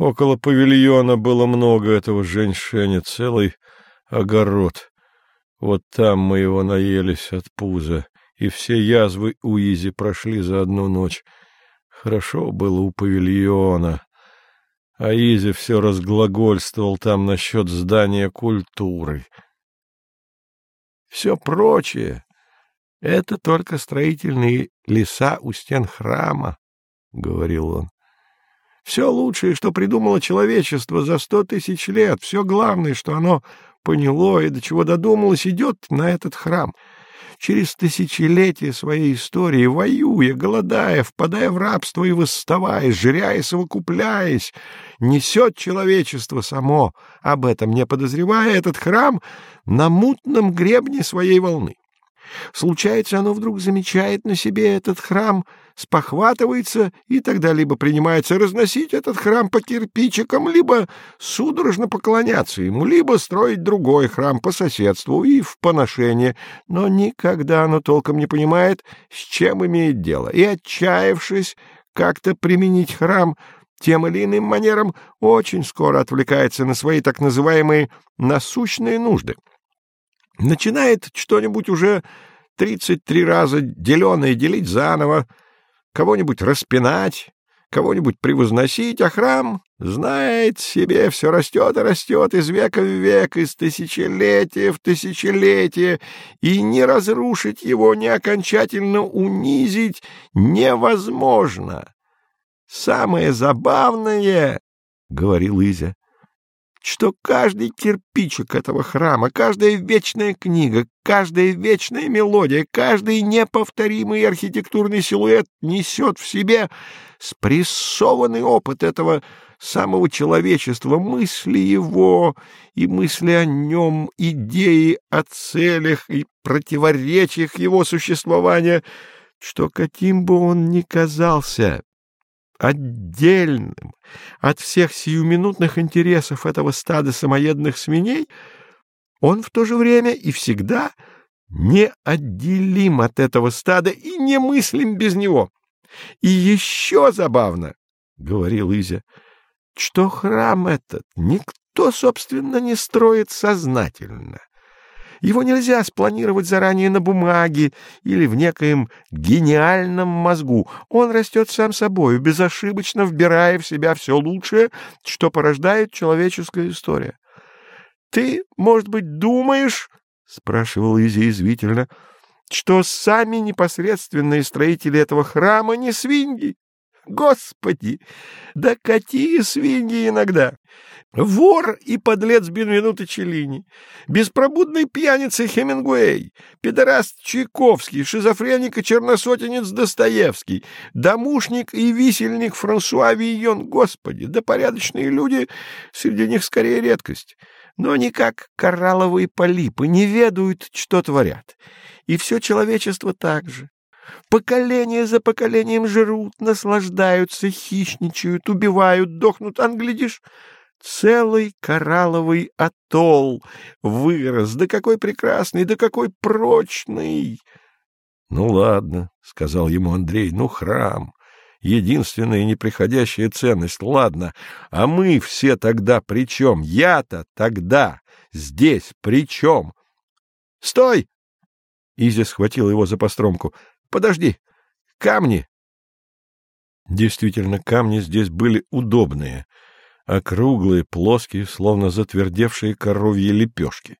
Около павильона было много этого женьшеня, целый огород. Вот там мы его наелись от пуза, и все язвы у Изи прошли за одну ночь. Хорошо было у павильона. А Изи все разглагольствовал там насчет здания культуры. Все прочее — это только строительные леса у стен храма, — говорил он. Все лучшее, что придумало человечество за сто тысяч лет, все главное, что оно поняло и до чего додумалось, идет на этот храм. Через тысячелетия своей истории, воюя, голодая, впадая в рабство и восставая, жря совокупляясь, несет человечество само, об этом не подозревая, этот храм на мутном гребне своей волны. Случается, оно вдруг замечает на себе этот храм, спохватывается и тогда либо принимается разносить этот храм по кирпичикам, либо судорожно поклоняться ему, либо строить другой храм по соседству и в поношение, но никогда оно толком не понимает, с чем имеет дело, и, отчаявшись как-то применить храм, тем или иным манером очень скоро отвлекается на свои так называемые насущные нужды начинает что-нибудь уже тридцать три раза деленное делить заново, кого-нибудь распинать, кого-нибудь превозносить, а храм знает себе, все растет и растет из века в век, из тысячелетия в тысячелетие, и не разрушить его, не окончательно унизить невозможно. Самое забавное, — говорил Изя, что каждый кирпичик этого храма, каждая вечная книга, каждая вечная мелодия, каждый неповторимый архитектурный силуэт несет в себе спрессованный опыт этого самого человечества, мысли его и мысли о нем, идеи о целях и противоречиях его существования, что каким бы он ни казался, отдельным от всех сиюминутных интересов этого стада самоедных свиней, он в то же время и всегда неотделим от этого стада и немыслим без него. И еще забавно, — говорил Изя, — что храм этот никто, собственно, не строит сознательно. Его нельзя спланировать заранее на бумаге или в некоем гениальном мозгу. Он растет сам собою, безошибочно вбирая в себя все лучшее, что порождает человеческая история. — Ты, может быть, думаешь, — спрашивал Изи извительно, — что сами непосредственные строители этого храма не свиньи? Господи! Да какие свиньи иногда! Вор и подлец Бенвенуто Челлини, беспробудный пьяница Хемингуэй, педораст Чайковский, шизофреник и черносотенец Достоевский, домушник и висельник Франсуа Вийон. Господи, да порядочные люди, среди них скорее редкость. Но они как коралловые полипы, не ведают, что творят. И все человечество так же. Поколение за поколением жрут, наслаждаются, хищничают, убивают, дохнут, ан, глядишь, Целый коралловый атолл вырос. Да какой прекрасный, да какой прочный! — Ну, ладно, — сказал ему Андрей, — ну, храм. Единственная неприходящая ценность. Ладно, а мы все тогда при чем? Я-то тогда здесь при чем? — Стой! Изя схватил его за постромку. — Подожди! Камни! Действительно, камни здесь были удобные — округлые, плоские, словно затвердевшие коровьи лепешки.